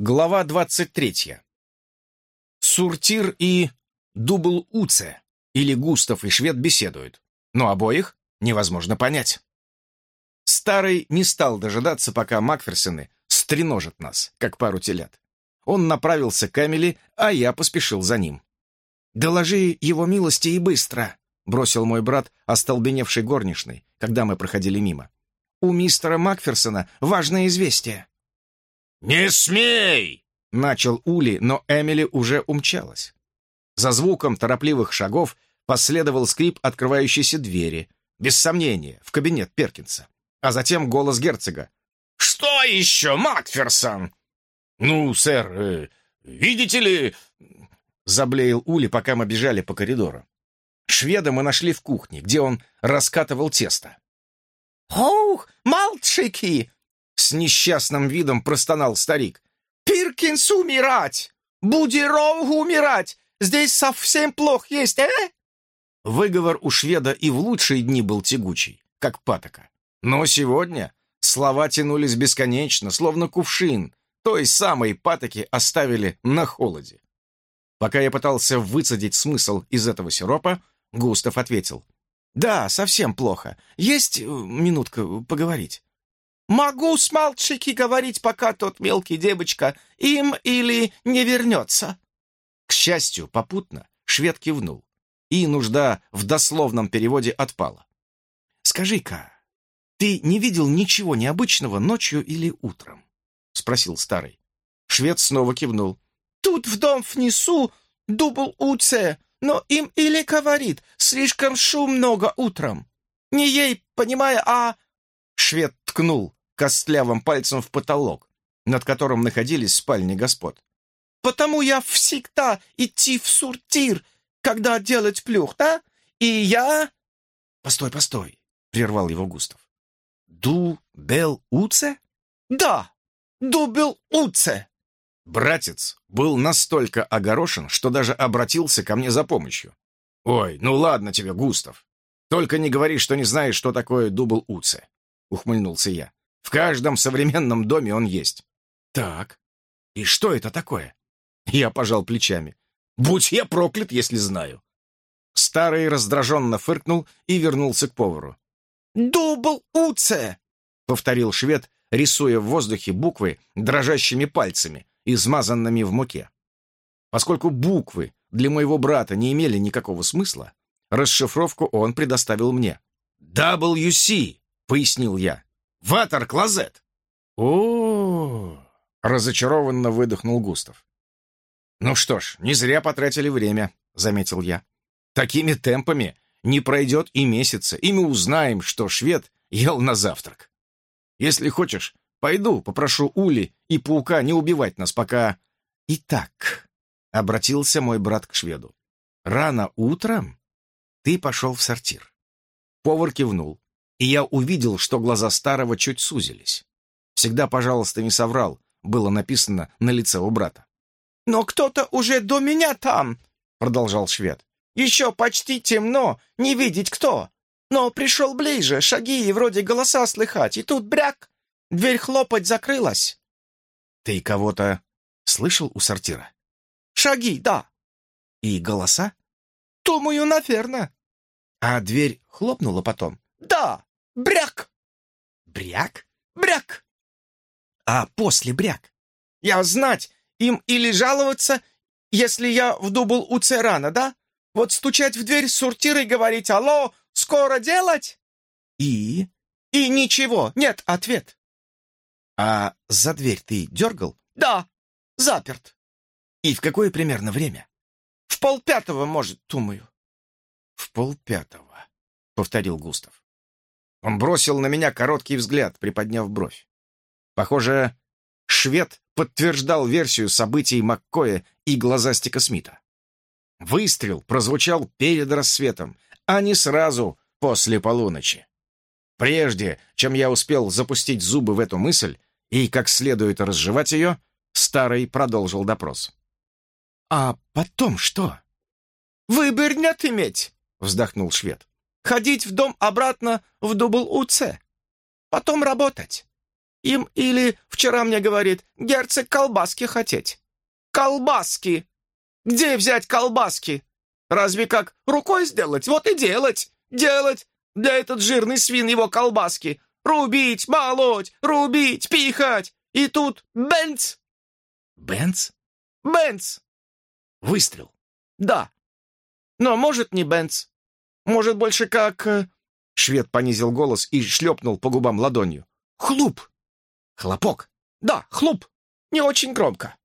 Глава 23. Суртир и Дубл Уце, или Густав и Швед беседуют, но обоих невозможно понять. Старый не стал дожидаться, пока Макферсоны стреножат нас, как пару телят. Он направился к Эмили, а я поспешил за ним. «Доложи его милости и быстро», — бросил мой брат, остолбеневший горничной, когда мы проходили мимо. «У мистера Макферсона важное известие». «Не смей!» — начал Ули, но Эмили уже умчалась. За звуком торопливых шагов последовал скрип открывающейся двери, без сомнения, в кабинет Перкинса. А затем голос герцога. «Что еще, Макферсон?» «Ну, сэр, э, видите ли...» Заблеял Ули, пока мы бежали по коридору. Шведа мы нашли в кухне, где он раскатывал тесто. «Ох, мальчики!» С несчастным видом простонал старик. «Пиркинс умирать! Будеров умирать! Здесь совсем плохо есть, э?» Выговор у шведа и в лучшие дни был тягучий, как патока. Но сегодня слова тянулись бесконечно, словно кувшин, той самой патоки оставили на холоде. Пока я пытался выцедить смысл из этого сиропа, Густав ответил. «Да, совсем плохо. Есть э, минутка поговорить?» Могу с мальчики говорить, пока тот мелкий девочка им или не вернется. К счастью, попутно швед кивнул, и нужда в дословном переводе отпала. «Скажи-ка, ты не видел ничего необычного ночью или утром?» — спросил старый. Швед снова кивнул. «Тут в дом внесу дубл уце, но им или говорит, слишком шум много утром. Не ей, понимая, а...» Швед ткнул костлявым пальцем в потолок, над которым находились спальни господ. «Потому я всегда идти в суртир, когда делать плюх, да? И я...» «Постой, постой!» — прервал его Густав. «Ду Бел Уце?» «Да, Дубел Уце!» Братец был настолько огорошен, что даже обратился ко мне за помощью. «Ой, ну ладно тебе, Густав. Только не говори, что не знаешь, что такое дубл Уце», — ухмыльнулся я. В каждом современном доме он есть. Так, и что это такое? Я пожал плечами. Будь я проклят, если знаю. Старый раздраженно фыркнул и вернулся к повару. «Дубл уце!» — повторил швед, рисуя в воздухе буквы дрожащими пальцами, измазанными в муке. Поскольку буквы для моего брата не имели никакого смысла, расшифровку он предоставил мне. «WC», — пояснил я. Ватер-клозет!» О, разочарованно выдохнул Густав. «Ну что ж, не зря потратили время», — заметил я. «Такими темпами не пройдет и месяца, и мы узнаем, что швед ел на завтрак. Если хочешь, пойду попрошу Ули и паука не убивать нас, пока...» «Итак», — обратился мой брат к шведу, — «рано утром ты пошел в сортир». Повар кивнул и я увидел, что глаза старого чуть сузились. «Всегда, пожалуйста, не соврал», было написано на лице у брата. «Но кто-то уже до меня там», — продолжал швед. «Еще почти темно, не видеть кто. Но пришел ближе, шаги и вроде голоса слыхать, и тут бряк, дверь хлопать закрылась». «Ты кого-то слышал у сортира?» «Шаги, да». «И голоса?» «Думаю, наверное». «А дверь хлопнула потом?» «Да». Бряк! Бряк? Бряк! А после бряк? Я знать, им или жаловаться, если я в дубл у Церана, да? Вот стучать в дверь суртиры и говорить «Алло, скоро делать?» И? И ничего, нет, ответ. А за дверь ты дергал? Да, заперт. И в какое примерно время? В полпятого, может, думаю. В полпятого, повторил Густав. Он бросил на меня короткий взгляд, приподняв бровь. Похоже, швед подтверждал версию событий Маккоя и глазастика Смита. Выстрел прозвучал перед рассветом, а не сразу после полуночи. Прежде, чем я успел запустить зубы в эту мысль и как следует разжевать ее, Старый продолжил допрос. «А потом что?» «Выбор нет иметь», — вздохнул швед ходить в дом обратно в Дубл-УЦ. Потом работать. Им или, вчера мне говорит, герцог колбаски хотеть. Колбаски! Где взять колбаски? Разве как рукой сделать? Вот и делать! Делать! Для этот жирный свин его колбаски! Рубить, молоть, рубить, пихать! И тут бенц! Бенц? Бенц! Выстрел. Да. Но может не бенц. Может больше как... э, Швед понизил голос и шлепнул по губам ладонью. Хлуп. Хлопок. Да, хлуп. Не очень громко.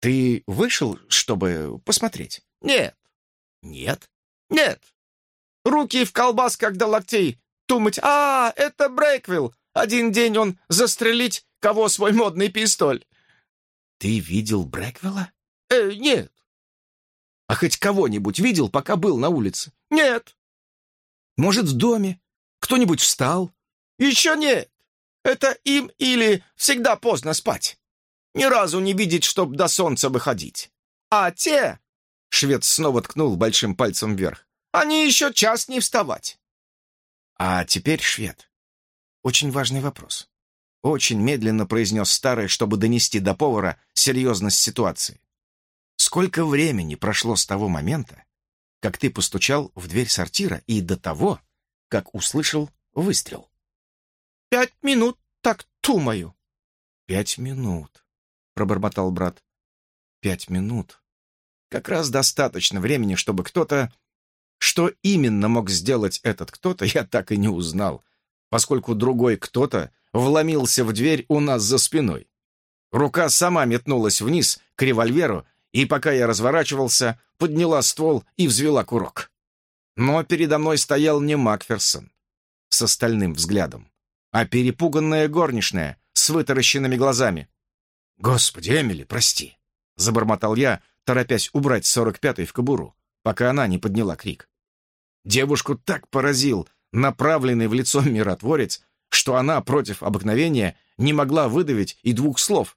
Ты вышел, чтобы посмотреть? Нет, Нет. нет. Руки в колбасках до локтей. Думать, а, это Брейквилл. Один день он застрелить кого свой модный пистоль. Ты видел Брэквелла? Э, нет, А хоть кого-нибудь видел, пока был на улице? нет, Может, в доме? Кто-нибудь встал? еще нет. Это им или всегда поздно спать. Ни разу не видеть, чтоб до солнца выходить. А те, Швед снова ткнул большим пальцем вверх. они еще час не вставать. А теперь швед. Очень важный вопрос. Очень медленно произнес старый, чтобы донести до повара серьезность ситуации. Сколько времени прошло с того момента, как ты постучал в дверь сортира и до того, как услышал выстрел? Пять минут так тумаю. Пять минут, пробормотал брат. Пять минут. Как раз достаточно времени, чтобы кто-то... Что именно мог сделать этот кто-то, я так и не узнал, поскольку другой кто-то вломился в дверь у нас за спиной. Рука сама метнулась вниз к револьверу, и пока я разворачивался, подняла ствол и взвела курок. Но передо мной стоял не Макферсон с остальным взглядом, а перепуганная горничная с вытаращенными глазами. «Господи, Эмили, прости!» — забормотал я, торопясь убрать сорок пятый в кобуру, пока она не подняла крик. Девушку так поразил направленный в лицо миротворец, что она против обыкновения не могла выдавить и двух слов.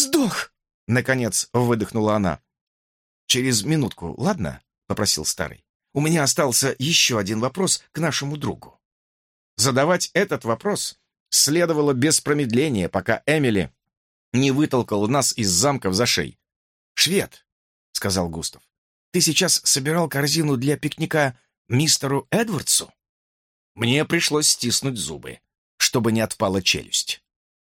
Сдох. Наконец выдохнула она. «Через минутку, ладно?» — попросил старый. «У меня остался еще один вопрос к нашему другу». Задавать этот вопрос следовало без промедления, пока Эмили не вытолкал нас из замка в зашей. «Швед», — сказал Густав, — «ты сейчас собирал корзину для пикника мистеру Эдвардсу?» Мне пришлось стиснуть зубы, чтобы не отпала челюсть.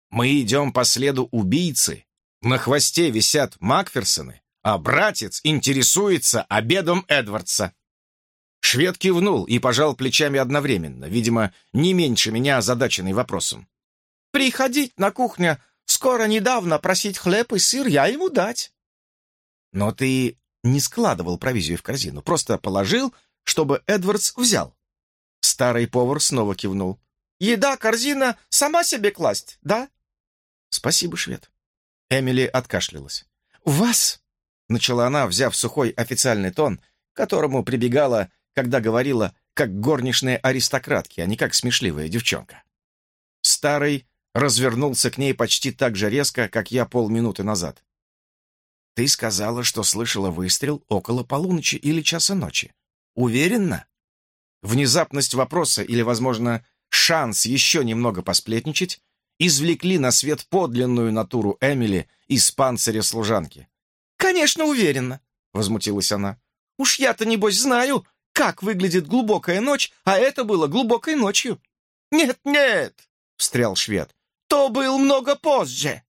Мы идем по следу убийцы, на хвосте висят Макферсоны, а братец интересуется обедом Эдвардса. Швед кивнул и пожал плечами одновременно, видимо, не меньше меня озадаченный вопросом. Приходить на кухню скоро недавно просить хлеб и сыр, я ему дать. Но ты не складывал провизию в корзину, просто положил, чтобы Эдвардс взял. Старый повар снова кивнул. Еда, корзина, сама себе класть, да? «Спасибо, швед». Эмили откашлялась. «У вас?» — начала она, взяв сухой официальный тон, к которому прибегала, когда говорила, как горничные аристократки, а не как смешливая девчонка. Старый развернулся к ней почти так же резко, как я полминуты назад. «Ты сказала, что слышала выстрел около полуночи или часа ночи. Уверена?» Внезапность вопроса или, возможно, шанс еще немного посплетничать извлекли на свет подлинную натуру Эмили из панциря служанки. Конечно, уверена, возмутилась она. Уж я-то, небось, знаю, как выглядит глубокая ночь, а это было глубокой ночью. Нет, нет, встрял швед. То был много позже.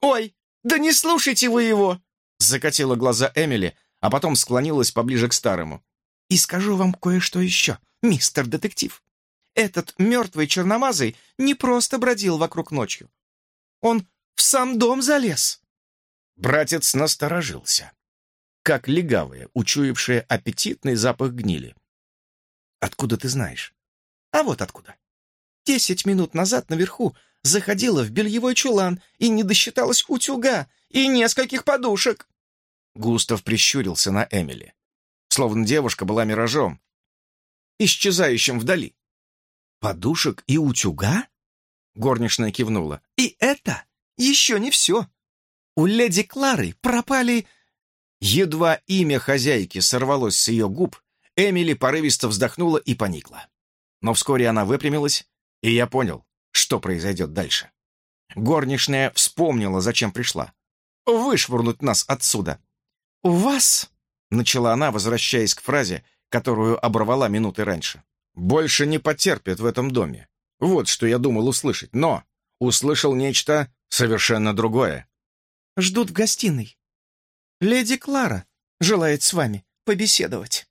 Ой, да не слушайте вы его, закатила глаза Эмили, а потом склонилась поближе к старому. И скажу вам кое-что еще, мистер детектив. Этот мертвый черномазый не просто бродил вокруг ночью. Он в сам дом залез. Братец насторожился, как легавые, учуявшие аппетитный запах гнили. «Откуда ты знаешь?» А вот откуда. Десять минут назад наверху заходила в бельевой чулан и не досчиталась утюга и нескольких подушек. Густав прищурился на Эмили, словно девушка была миражом, исчезающим вдали. «Подушек и утюга?» Горничная кивнула. И это еще не все. У леди Клары пропали... Едва имя хозяйки сорвалось с ее губ, Эмили порывисто вздохнула и поникла. Но вскоре она выпрямилась И я понял, что произойдет дальше. Горничная вспомнила, зачем пришла. Вышвырнуть нас отсюда. «У вас...» — начала она, возвращаясь к фразе, которую оборвала минуты раньше. «Больше не потерпит в этом доме. Вот что я думал услышать, но услышал нечто совершенно другое. «Ждут в гостиной. Леди Клара желает с вами побеседовать».